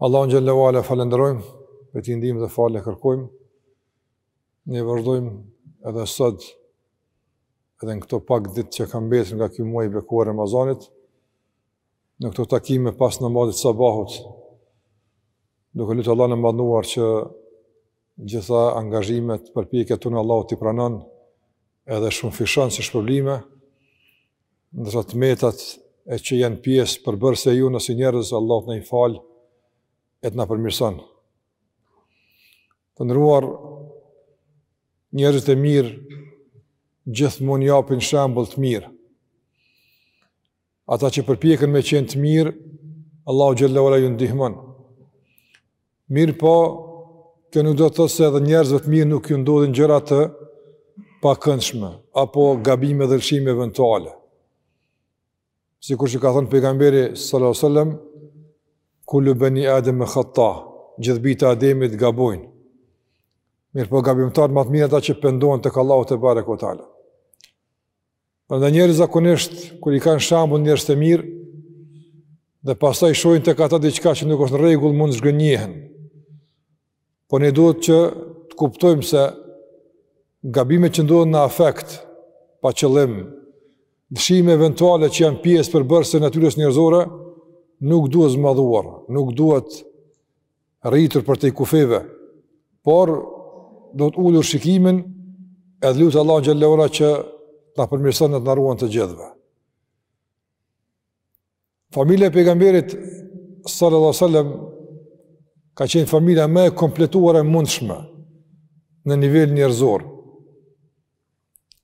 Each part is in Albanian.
Allahun xhelle ue ala e falënderojmë, prej tij ndihmë dhe falje kërkojmë. Ne vazhdojmë edhe sot edhe në këto pak ditë që kanë mbetur nga ky muaj i bekuar i Ramazanit, në këto takime pas namazit të sabahut, duke lutur Allahun e madhëruar që Gjitha angazhimet, përpjekjet tona Allahu t'i pranon edhe shumëfishon si shpërblime, ndërsa të metat që janë pjesë përbërëse e jona si njerëz, Allahu të na i falë e të na përmirëson. Të nderuar njerëzit e mirë gjithmonë japin shembull të mirë. Ata që përpjeken me qenë të mirë, Allahu xhelle ue ala ju ndihmon. Mirëpo, kjo nuk do të thotë se edhe njerëzve të mirë nuk ju ndodhin gjëra të pakëndshme apo gabime dhe lëshime eventuale. Sikur që ka thënë pejgamberi sallallahu alajhi wasallam, kullu bani adam khata, gjithë bijtë e Ademit gabojnë. Mirëpo gabimtarët më të mirë ata që pendohen tek Allahu tebareke ue teala. Prandaj njerëzit zakonisht kur i kanë shembull njerëzit e mirë dhe pastaj shohin tek ata diçka që nuk është në rregull mund të zhgënjehen. Po ne duhet që të kuptojmë se gabimet që ndodhin në afekt, pa qëllim, lëshime eventuale që janë pjesë përbërëse e natyrës njerëzore, nuk duhet zmadhuar, nuk duhet rritur përtej kufijve, por duhet ulur shikimin edhe lutur Allahun xhelle ue ala që të na përmirëson e të na ruan të gjithëve. Familja e pejgamberit sallallahu alajhi wasallam ka qenë familja më e kompletuar e mundshme në nivel njerëzor.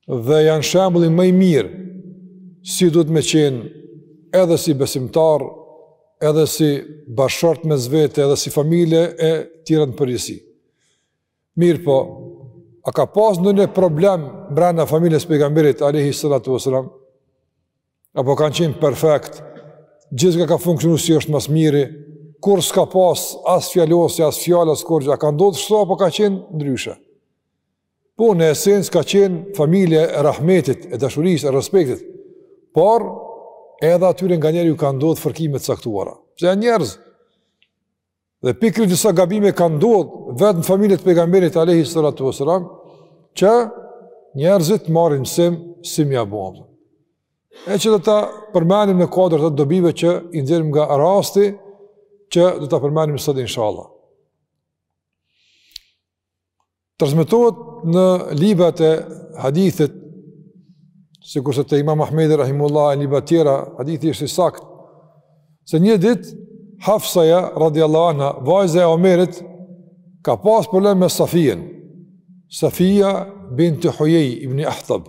dhe janë shembulli më i mirë si duhet me qenë edhe si besimtar, edhe si bashkëshort mes vete, edhe si familje e tjera në përgjithësi. Mirëpo, a ka pas ndonjë problem brenda familjes së pejgamberit, alejhi salatu ve selam, apo kanë qenë perfekt, gjithçka ka funksionu si është ma së miri, kurrë s'ka pas as fjalosje, as fjalë, as kurgjë, a ka ndodhë kështu, apo ka qenë ndryshe. Po, në esencë ka qenë familje e rahmetit, e dashurisë, e respektit, por edhe atyre nganjëherë ju ka ndodhë fërkime të caktuara. Pse janë njerëz? Dhe pikërisht disa gabime kanë ndodhë vetë në familje të pejgamberit alejhi salatu ve selam, që njerëzit të marrin mësim si me ja bo. E që do ta përmenim në kuadër të dobive që i nxjerrim nga rasti, që do ta përmenim sot inshallah. Transmetohet në librat e hadithit, sikurse te imam Ahmedi rahimehullah e libra tjera, hadithi është i sakt, se një dit, Hafsaja, radiallahu anha, vajza e Omerit, ka pas problem me Safijen, Safija binti Hujej ibni Ahtab,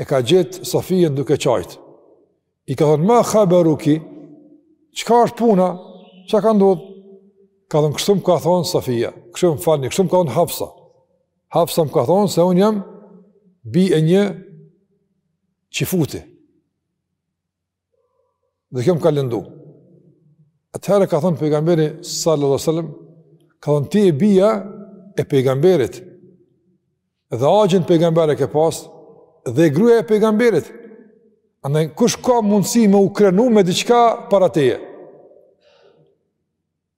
e ka gjetë Safijen duke qajtë. I ka thonë, ma khaberu ki, qka është puna, qa ka ndodhë? Ka thonë, kështu më ka thonë Safija, kështu më falni, kështu më ka thonë Hafsa. Hafsa më ka thonë se unë jam bijë e një qifuti. Dhe kjo më ka lëndu. Atëherë ka thonë pejgamberi sallallahu alaihi wasallam, ka thonë ti je bija e pejgamberit. Dhe axhën pejgamber e ke pas dhe je gruja e pejgamberit. Andaj kush ka mundësi me u krenu me diçka para teje?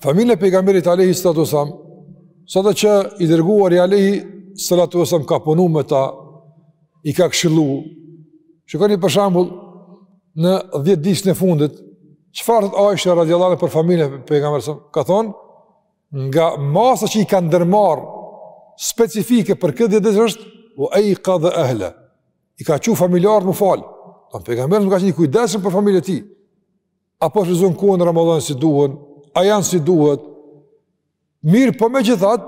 Familja e pejgamberit alayhi salatu wasallam, sado që i dërguar i alayhi salatu wasallam ka punu me ta, i ka këshillu. Shikoni për shembull në 10 ditët e fundit, çfarë thotë Aisha radhiyallahu anha për familjen e pejgamberit sallallahu ka thonë nga masat që i ka ndërmarr specifike për këto ditë është ue ejkadha ehlehu. I ka çu familjarët më fal. Domethënë pejgamberi ka qenë i kujdesshëm për familjen e tij. A po e shfrytëzojn kohën Ramazan si duhen, a janë si duhet, mirëpo megjithatë,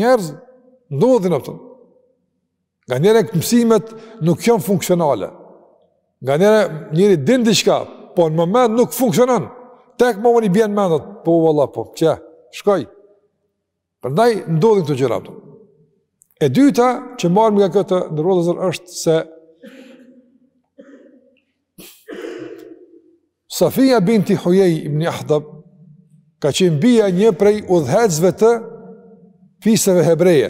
njerëz, ndodhin a kupton. Nganjëherë këto mësimet nuk janë funksionale. Nganjëherë njeri din diqka, po në moment nuk funksionon. Tek ma vonë i bien mendt, po vallahi, po, qe, shkoi. Prandaj ndodhin këto gjëra. E dyta që marr nga kjo ndodhi është se Safia binti Huyay ibn Ahtab ka qenë bija një prej udhëheqësve të fiseve hebreje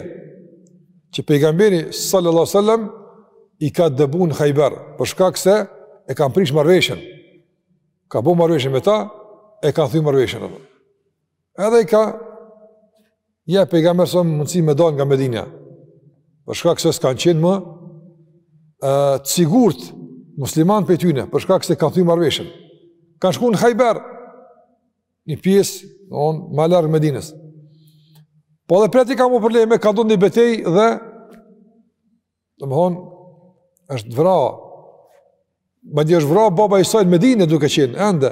që pejgamberi sallallahu alajhi wasallam i ka dëbu në Khaybar për shkak se e kanë prish marrëveshjen. Ka bo marrëveshjen me ta, e kanë thy marrëveshjen ata. Edhe ju ka jap pejgamberi mundsi me dal nga Medina. Për shkak se s'kan qenë më të sigurt muslimanët prej tyne, për shkak se kanë thy marrveshjen. Kan shku në Hajber. Një pjesë, âsht ma larg Medinës. Po edhe prej aty kan bo probleme, ka ndodh një betej dhe domethonë, është vra, madje është vra baba i saj në Medine duke qenë, ende,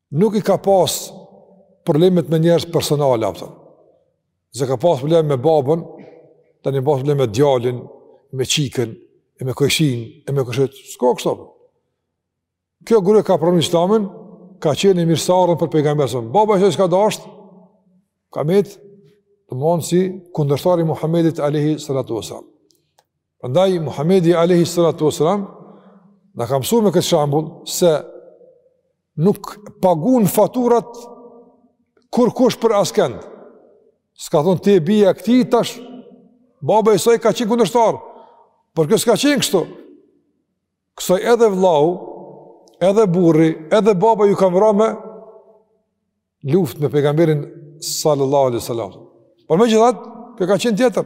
nuk i ka pas problemet me njerëz personale, a kupton. Se ka pas problemet me babën, tani ka pas problemet me djallin, me çikën, e me kojshinë, e me kojshitë, s'ka kështu. Kjo grue ka pranu islamin, ka qenë e mirëseardhun për pejgamberin. Baba ka dasht, ka met, domethënë si kundërshtar i Muhammedit alejhi salatu vesselam. Prandaj Muhamedi alejhi salatu vesselam na ka mësuar me këtë shembull se nuk pagun faturat kurrkush për askënd. S'ka thonë ti je bija këtij tash baba i saj ka qenë kundërshtar. Por kjo s'ka qenë kështu. Kësaj edhe vllau, edhe burri, edhe baba ju kanë vra në luftë me pejgamberin sal-lallahu alejhi ve sel-lem. Por megjithatë, kjo ka qenë tjetër.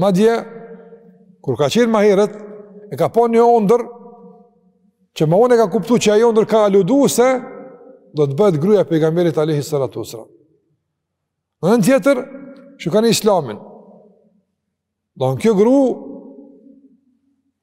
Madje, kur ka qenë ma herët, e ka pa një ondërr, që ma vonë e ka kuptu që ajo ondërr ka aludu se, do të bëhet gruja e pejgamberit alejhi salatu vesselam. Në anën tjetër, shikone islamin. Domethënë kjo gru,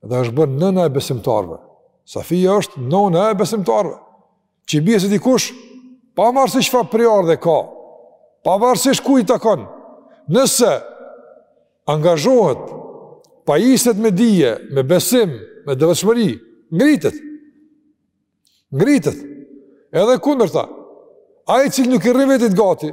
dhe është bërë nëna e besimtarëve. Safia është nëna e besimtarëve. Që i bie se dikush, pavarësisht çfarë prejardhje ka, pavarësisht ku i takon, nëse angazhohet, pajiset me dije, me besim, me devotshmëri, ngritet. Ngritet. Edhe e kundërta. Ai i cili nuk i rri vetit gati,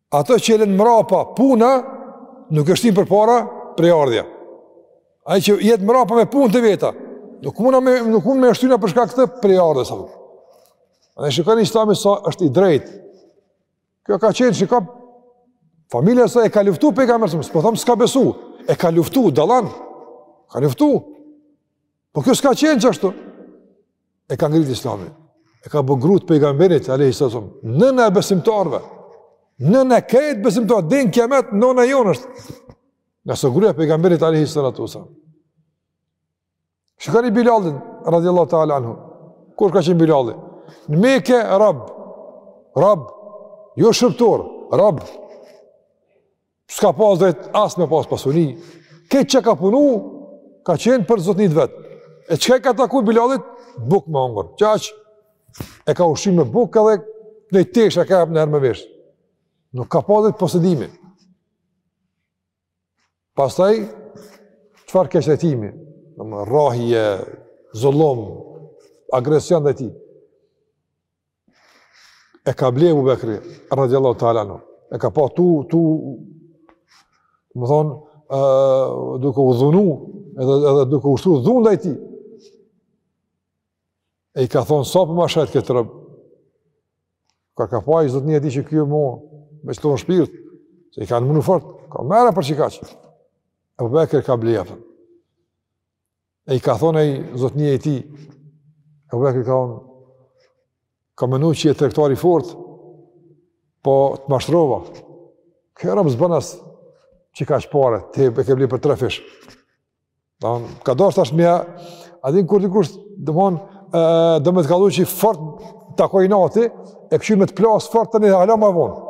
Atë që e len mrapa puna, nuk e shtyn përpara prejardhja. Ai që jet mrapa me punë të veta, nuk mund me nuk mund me e shty na për shkak të prejardhjes apo. A ne shikoni islami sa është i drejtë. Kjo ka qenë shikoni familja e saj e ka luftu pejgamberin, s'po thom s'ka besu, e ka luftu dallon. Ka luftu. Po kjo s'ka qenë qashtu. E ka ngritë islami. E ka bo gru të pejgamberit, alejhi selam. Nëna e besimtarve. Nëna e krejt besimtarve deri n'kijamet, nëna jonë është. Ngase gruja e pejgamberit, alejhi salatu selam. Shikoni Bilalin, radiallahu ta'ala anhu. Kur ka qenë Bilali në Mekë, rob. Rob. Jo shërbëtor, rob. s'ka pas drejt as me pas pasuri. Krejt çka ka punu, ka qenë për zotnitë e vet. E çka i ka taku Bilalit? Bukë me hongër. Qaq. E ka ushqy me bukë edhe ndonjë tesha ka nihere me vesh. Nuk ka pas drejt posedimi. Pastaj, çfarë keqtrajtimi? Rrahje, zullum, agresion ndaj tij. e ka ble Ebu Bekri, radiallahu ta'ala anhu, e ka pa tu, tu, domethonë, uh, duke u dhunu, edhe, edhe duke ushtru dhunë ndaj tij. E i ka thonë, sa po ma shet këtë rob? Kur ka pa zotnia e tij që kjo mu, me që tonë shpirt, se e kanë munu fort, ka merre për qikaq. Ebu Bekri ka ble jafën. E i ka thonë ai zotnia e tij, e vallahi ka thonë, kam menu që je tregtar i fortë, po të mashtrova. Ky rob s'bën as qikaq pare, ti e ke ble për trefish. Da, ka do është ashtë mja, e din kur dikush, domethonë, do me të kallzu që i fort të akoj nati, e kështu me të plasë fort të një hala ma vonë.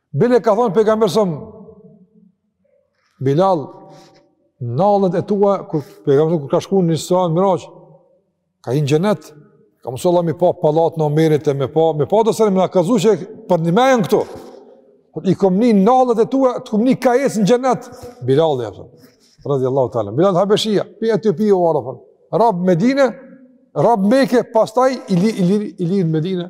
Bile ka thonë pejgamberi sa Bilal nallet e tua kur pejgamberi kur ka shkuar në Isra Miraxh ka hi në xhenet ka mos Allah me pa pallatin e Omerit e me pa me pa do sene më ka zuçë për një mëngë këtu po i kom ni nallet e tua të kom ni ka ec në xhenet Bilal ja thon radhiyallahu taala Bilal Habeshia pi aty pi u arafon rob n'Medine rob n'Mekë pastaj i li i li i li në Medine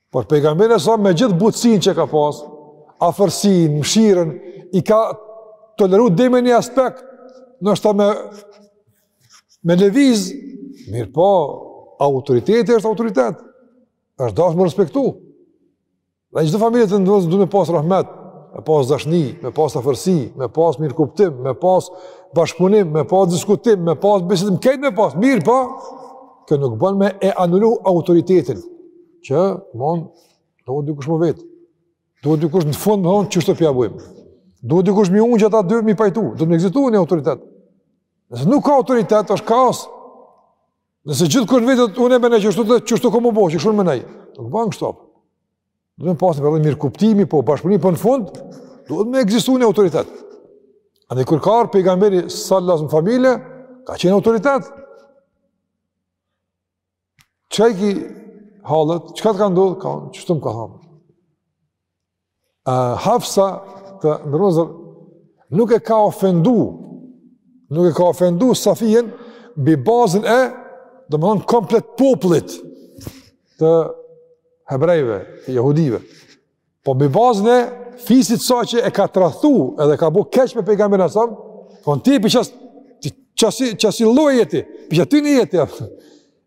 Por pejgamberi sa me gjithë butësinë që ka pas, afërsinë, mëshirën i ka toleru dhe me një aspekt, ndoshta me me lëviz, mirëpo, autoriteti është autoritet. Është dashtë me u respektu. Dhe çdo familje të nderuar duhet me pas rahmet, me pas dashni, me pas afërsi, me pas mirëkuptim, me pas bashkëpunim, me pas diskutim, me pas bisedim, kejt me pas, mirëpo kjo nuk bën me e anulu autoritetin. që mon duhet dikush me vet. Duhet dikush në fund me thonë qysh p'ja bëjmë. Duhet dikush me i ungj ata dy me i pajtu, duhet të ekzistojë një autoritet. Nëse nuk ka autoritet, është kaos. Nëse gjithë kur vetë unë më ne çështë të çka me bo bosh, çështë më nai. Nuk bën kështu. Duhet pasë vëllë mirëkuptimi, po bashkëpunim po në fund, duhet të ekzistojë një autoritet. E edhe kur ka ardhë pejgamberi sallas në familje, ka qenë autoritet. Ç'i ki hallet, çka të ka ndodhë, ka kështu më ka thanë. Uh, Hafsa të nderuar vllazër, nuk e ka ofendu, nuk e ka ofendu Safijen, mbi bazën e, domethonë, komplet popullit të hebrejve, të jehudive. Po mbi bazën e fisit sa që e ka tradhtu edhe ka bu keq me pejgamberin alejhi selam, po në ti për qas, qasi, qasi loj jeti, për qas ty një jeti,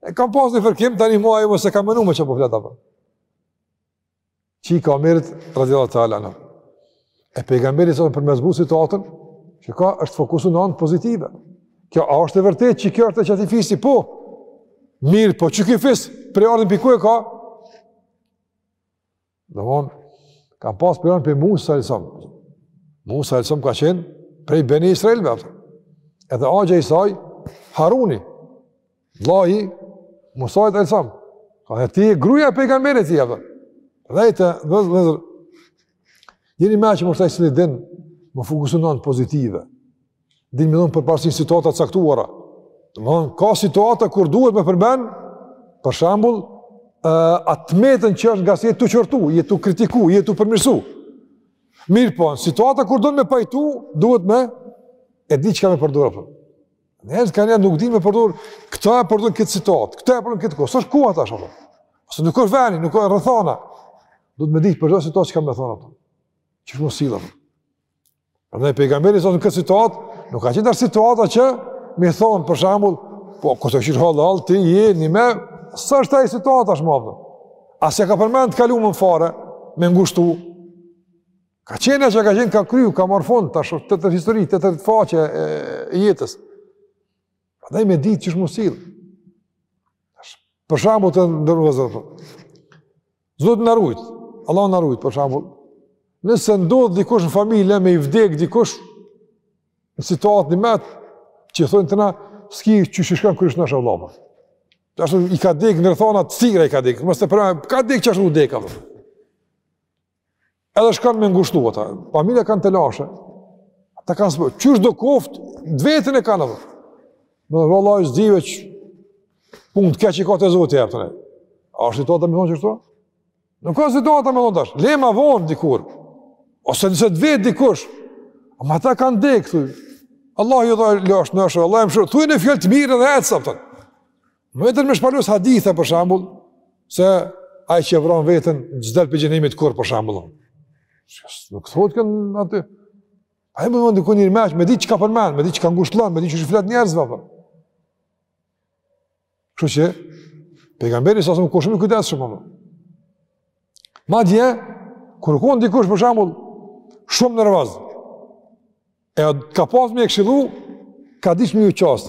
e kanë pas një fërkim, tani mua e se kam mënu me që po fleta për. Qi ka merit, radiallahu teala anha. E pejgamberi alejhi selam për me zbu situatën, çka është fokusu në anë pozitive. Kjo a është e vërtet që kjo është e qatij fisi, po, mirëpo qiky fis, prejardhjen për ku e ka, Dhe mon, ka pas për janë për Musa e lësëm. Musa e lësëm ka qenë prej Beni Israelve, atë. Edhe agja i saj, Haruni, vlahi, Musa e lësëm. Ka dhe ti e gruja për i kanë mene ti, atë. Dhe e të, dhe zë, dhe zë, jeni me që më shtaj së lidin, më fokusu në anë pozitive. Din me dhënë përparësi në situata t'caktuara. Domethënë, ka situata kur duhet me përmend, për shembull, të metën që është ngase je tu e qortu, je tu e kritiku, je tu e përmirësu. Mirëpo, në situata kur duhet me pajtu, duhet me e dit çka me përdorë, për. Njerëz nganjëherë nuk dinë me përdor, këta e përdorin këtë citat, këta e përdorin në këtë kohë. S'është koha tash apo. Ose nuk është veni, nuk është rrethana. Duhet me dit për çdo situatë çka me thonë ato. Qysh me u sjell, apo. Prandaj pejgamberi alejhi selam në këtë situatë, nuk ka qenë situata që me thon për shembull, po kështu është hallall ti je në më sa është ai situata tash më. As e ka përmend të kaluarën fare me ngushtu. Ka qenë çka ka qenë, u kry, ka marr fund tash tjetër histori, tjetër faqe e, e jetës. Prandaj me ditë qysh me u sjell. Për shembull të ndërvozë. Zoti na rujt. Allahu na rujt për shembull. Nëse ndodh dikush në familje me i vdek dikush në situatë të metë, që i thonë te na s'ki çi shkon kryshosh, vlla, apo. Ashtu i ka dek në rrethana të tilla i ka dek. Mos të pra, ka dek qashtu dek apo. Edhe shkon me ngushllu, ata, familja kanë të lashe, ata kanë sëpër, qysh do koftë, dhe veten e kanë, ata. Me thënë vallahi, s'di veç punë të keqë i ka te zoti, jep të ne. A është situata me thonë qashtu? Nuk ka situata me thonë tash, le ma vonë dikur, ose nëse të vet dikush, ama ata kanë dekë, thuj, Allah ju lashtë shnosh, Allah ju mëshiroftë, thuj një fjalë të mirë dhe ecë, apëtën. Jo vetëm me shpalos hadithe, për shembull, se ai që e vret veten s'del prej xhehenemit kurrë për shembull. Nuk thotë kjo aty. Ai më vonë dikon i rmash, me dit çka përmen, me dit çka ngushllon, me dit qysh u flet njerëzve, apo. Kështu që pejgamberi alejhi selam u kushton kujdes shumë. Po. Madje kur kon dikush për shembull shumë nervoz. E ka pas me e këshillu, ka dit me ju qas.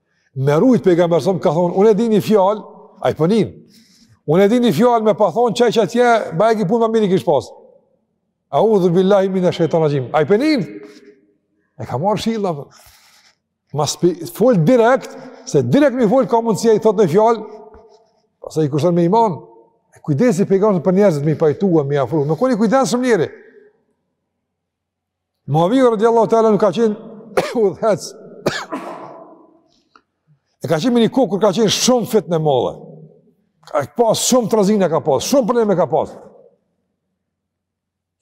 Me rujt pejgamberi s.a.s. ka thonë, unë e di një fjalë, ai po nin, po unë e di një fjalë me pas thonë qaj që atje, bajagi punë ma mirë i kishë pasë. Eudhu billahi mine shejtani rraxhim, ai po nin, e ka marë Allah, për. Po. ama s'po i folë direkt, se direkt mi folë ka mundësia i thotë ni fjalë, pas i kushton me imanë, kujdesi pejgamberit për njerëzit me pajtua, me afru. Me kon i kujdesshëm njeri. Muaviu radiallahu ta'ala anhu ka qenë udhëheqës. E ka qenë me një kohë kur ka qenë shumë fitne e madhe. Ka pas shumë trazira ka pas, shumë probleme ka pas.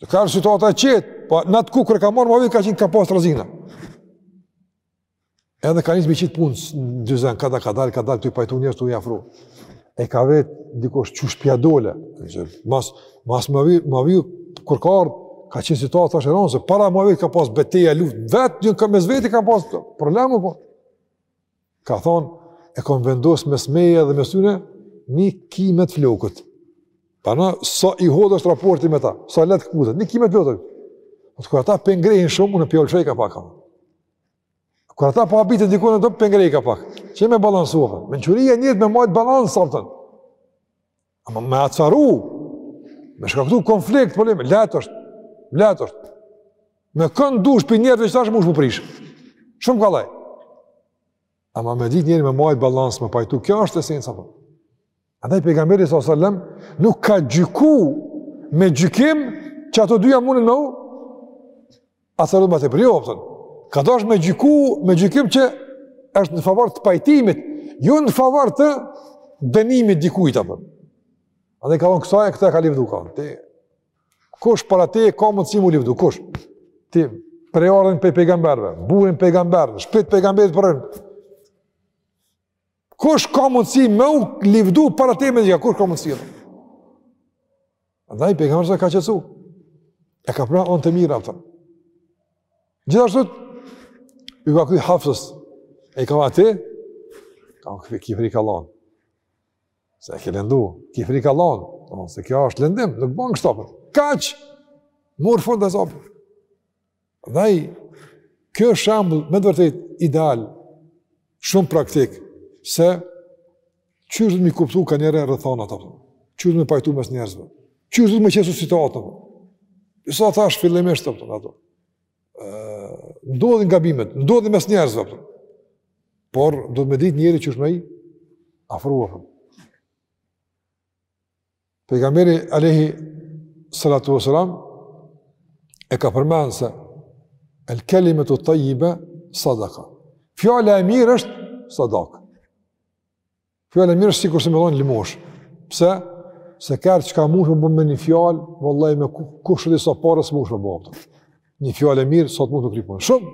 Dhe kanë situata e qetë, pa po në atë kohë kur e ka marrë Muaviu ka qenë ka pas trazira. Edhe ka nisë me i qitë punët në dyzen, kadal kadalë, kadalë tu i pajtu njerëz tu i afru. E ka vetë dikush qysh po ia dole, mas, mas Muaviu, Muaviu, kur ka ardhë, ka qenë situatë e rondë se para Muaviut ka pas beteja luftë, vetë njerëzit mes veti ka pas probleme, po. Ka thonë, e kom vendosë mes meje dhe mes tyne, një qime t'flokut. Pra, sa i hollë është raporti me ta, sa lehtë këputet, një qime t'flokut. Po kur ata po e ngrehin shumë, unë po ja lëshoj ka pak. Kur ata po habiten dikun atëherë po e ngrej ka pak. Që me balansu. Mençuria njerit me majt balansin. A me acaru. Me shkaktu konflikt, probleme, lehtë osht. Lehtë osht. Me kon dush prej njerëzve tash mu prish. Shumë kollaj. Ama me ditë njeri me majt balans me pajtu. Kjo është esenca. Po. Andaj pejgamberi sallallahu alajhi wasallam nuk ka gjyku me gjykim që ato dyja munden me u acaru më tepër jo thon. Ka dash me gjyku me gjykim që është në favor të pajtimit, jo në favor të dënimit dikujt apo. Andaj ka thon kësaj këta ka lëvdu ka. Ti kush para teje ka mundësi mu lëvdu kush? Ti prejardhjen prej pejgamberëve, burrin pejgamberëve, shpit pejgamberit përmendë. Kush ka mundësi me u livdu para teje, kush ka mundësi edhe? Andaj, pejgamberi e ka qetësu. E ka pa anë të mirë, apëtëm. Gjithashtu, ju ka këtë Hafsës, e iteki, ki frikë Allahun. Se e ke lëndu, ki frikë Allahun. Se kjo është lëndim, nuk bënë kështu apëtëm. Kaqë, mori fund e zapëtëm. Dhe ai, kjo është shambull me dërtejt ideal, shumë praktik, se që është mi kuptu ka njëre rëthana të përdo, që është me pajtu mes njerëzve, që është me qesu situatë të përdo. Nësa tha është fillimisht të përdo, ato. Ndodhin gabimet, ndodhin mes njerëzve, përdo. por do të me ditë njëri që është me i afrua përdo. Pejgamberi Alejhi Salatu Veselam e ka përmend se el kelimet u tajibe sadaka. Fjala e mirë është sadaka. Fjala e mirë është sikurse me dhonë lëmoshë. Pse? Se ka herë çka mujsh me bo me një fjalë, valla me kushedi sa pare s'mujsh me bo. Një fjalë e mirë, sa të mund të kryn punë. Shumë!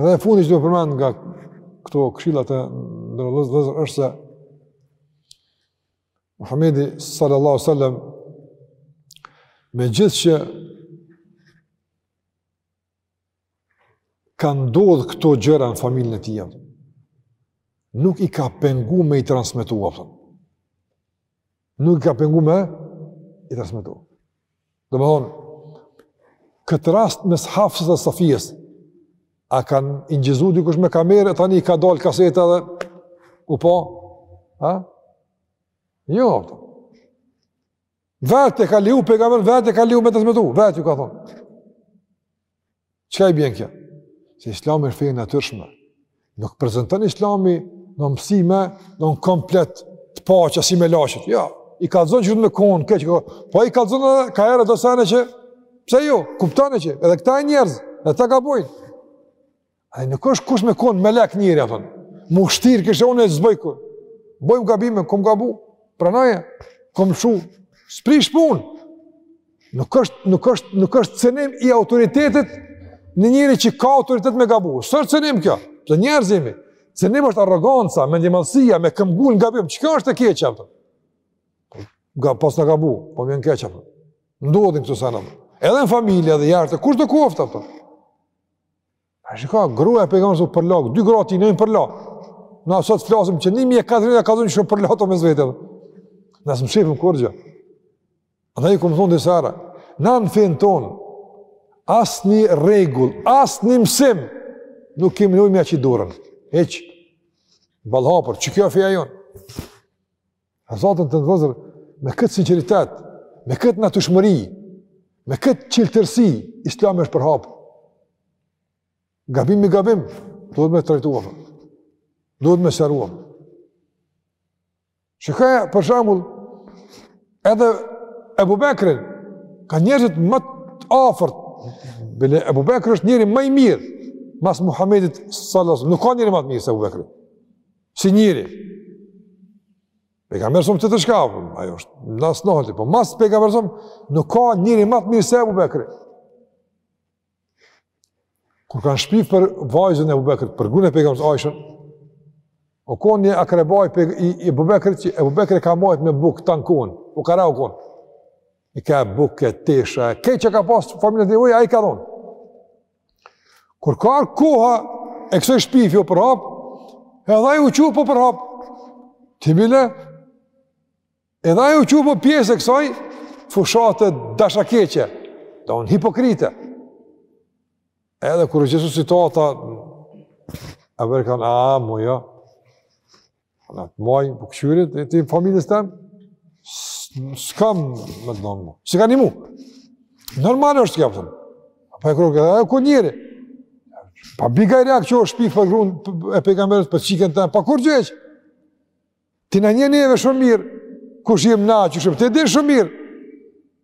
Edhe e fundi që do përmend nga këto këshilla, të nderuar vëllezër, është se Muhamedi sallallahu alaihi wasallam megjithëqë ka ndodhë këto gjëra në familjen e tij. Nuk i ka pengu me i transmetu. Nuk i ka pengu me i transmetu. Domethonë, këtë rast mes Hafsës dhe Safijes, a ka inçizu dikush me kamerë, e tani i ka dalë kaseta dhe u po, ha? Jo, të. Vetë e ka leju, Pejgamberi, vetë e ka leju me transmetu, vetë ju ka thonë. Çka i bjen kjo? Se islami është fe e natyrshme. Nuk prezanton islami në mësime, në në komplet të pa që si me lashët. Jo, i kallzon që me konë keq, ka... po i kallzon edhe ka herë do sene që, pse jo, kuptone që, edhe këta janë njerëz, edhe ata gabojnë. Ai nuk është kush me kon melek njëri apo. M'u shtir kishe unë s'gaboj kurrë. Bojm gabime, kom gabu. Pranoje. Kom shku. S'prish punë. Nuk është nuk është nuk është cenim i autoritetit një njeri që ka autoritet me gabu. S'është cenim kjo? Të njerëzimi. Cenim është arroganca, mendjemadhësia, me këmbgul gabim. Çka është e keq apo? Ka pas me gabu, po vjen keq apo? Ndodhin këto sene. Edhe në familje edhe jashtë, kudo koftë apo? A shiko, gruja e pejgamberit janë përla, dy gratë e tij janë përla. Na sot flasim që 1400 na ka dhënë shumë përla dy me veti. Na s'mshefim kurgjo. Andaj kom thon disa herë, na në fen ton asnjë rregull, asnjë mësim nuk kemi nevojë me qit dorën. Hiç. Ballë hapur, çka kjo feja jon? A zotni të nderuar vëllezër, me këtë sinceritet, me këtë natyrshmëri, me këtë çiltërsi, islami është përhapë. Gabim me gabim, duhet me trajtu, duhet me shëru. Shikoje, për shembull, edhe Ebu Bekri, ka njerëzit më të afërt, bile Ebu Bekri është njeri më i mirë, mas Muhammedit sallas, nuk ka njeri më të mirë se Ebu Bekri. si njeri. Pejgamberi alejhi selam të të shka, po, ajo është në asë nëhëllë, po mas pejgamberit alejhi selam, nuk ka njeri ma të mirë se Ebu Bekri. Kur kanë shpif për vajzën e Ebu Bekrit, për gruen e pejgamberit alejhi selam, Aishen, u kon një akraba i, i Ebu Bekrit, që Ebu Bekri e ka majtë me bukë tanë kohën, fukara u kon. I ka bukë, e tesha, e krejt çka ka pasë familja nevojë, ai ka dhonë. Kur ka ardh koha e kësaj shpifje u përhap, edhe ai u çu po përhap, të bile, edhe ai u çu po pjesë e kësaj, fushate dashakeqe, domethonë hipokrite. Edhe kur u qetësu situata, e bërë kanë, a, mu, jo, Unë të maj, po të kqyri, e ti familjes teme, s'kam me të nimu, si t'kam nimu. Normal është kjo, pëtëm. Pa e kërë këtë, e ky njeri. Pa bigajri hak që është shpifë për grunë e pejgamberit për çikën teme, pa kurgjo hiç. Ti na njeh neve shumë mirë, kush jem na, që shumë, ti e din shumë mirë.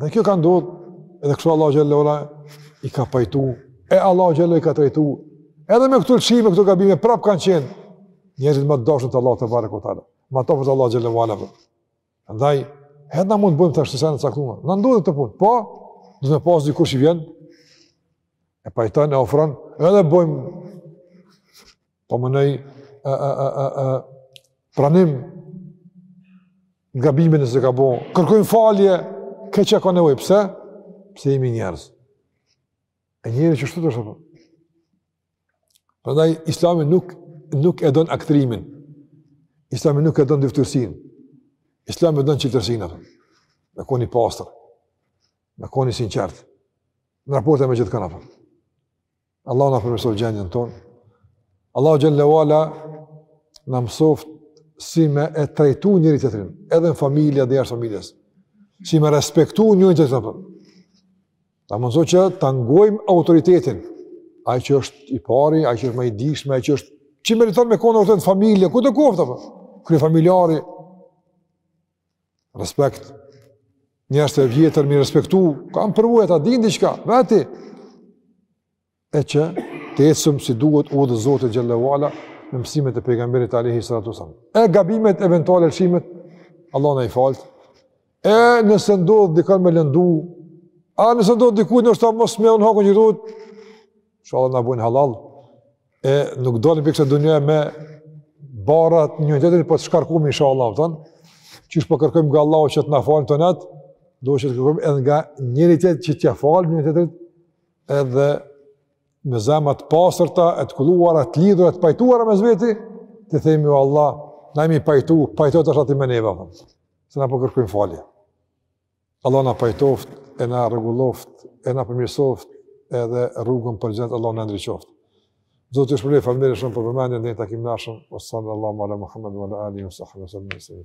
Dhe kjo ka ndodhë, edhe kështu Allahu xhele ve ala i ka pajtu, e Allahu xhele ve ala i ka trajtu, edhe me këto lëshime, këto gabime, prap kanë qenë, njerëzit më të dashun te Allahu tebareke ve teala, më të afërt te Allahu xhele ve ala, ndaj, edhe na mund të bëjmë kështu do sene të caktume, me ndodhë do punë, po, duhet me pasë dikush që vjen, e pajton, e afron, edhe bëjmë Po manej pranim gabimin nëse ka bo, kërkojmë falje, krejt çka ka nevojë, pse? Pse jemi njerëz. E njeri qështu të shëpër. Prandaj, islami nuk, nuk e don aktrimin, islami nuk e don dyftyrësinë, islami e don çiltërsinë, me kon i pastër, me kon i sinqertë, në raport me gjithkanë, apër. Allahu na përmirësoft gjendjen tonë. Allahu xhele ve ala na mësoft si me e trajtu njëri-tjetrin, edhe në familje edhe jashtë familjes, si me respektu njëri-tjetrin. Na mësoft që ta ngojmë autoritetin, ai që është i pari, ai që është më i dishmi, ai që është, që meriton me kon orten familje, kushdo koftë, për? kryefamiljari, Respekt. Njerëzit e vjetër me i respektu, kanë përvojë ta dinë diçka, vetë. E që të ecim si duhet udhës Zotit xhele ve ala me mësimet e pejgamberit alayhi salatu wasallam. E gabimet eventuale lëshimet Allahu na i falt. E nëse ndodh dikon me lëndu, a nëse ndodh dikujt ndoshta mos me dhon hakun që duhet. Inshallah na bojn hallall. e nuk do në pikë të dynjasë me bart njëri-tjetrin, po të shkarkum, inshallah, po thon, qysh po kërkojmë nga Allah që të na falë kët natë, do që të kërkojmë edhe nga njëri-tjetri që t'ia falim njëri-tjetrit, edhe me zemra të pastërta, e të kulluara, të lidhura, e të pajtuara mes veti, të themi o Allah, na jemi pajtu, pajtohu tash ti me neva, se na po kërkojmë falje. Allah na pajtoft e na rregulloft e na përmirësoft edhe rrugën për xhenet Allah na ndriçoft. Zoti ju shpërbleftë, faleminderit shumë për vëmendjen deri në takimin e ardhshëm. Sallallahu ala Muhammed wa ala alihi wa sahbihi wa sallam.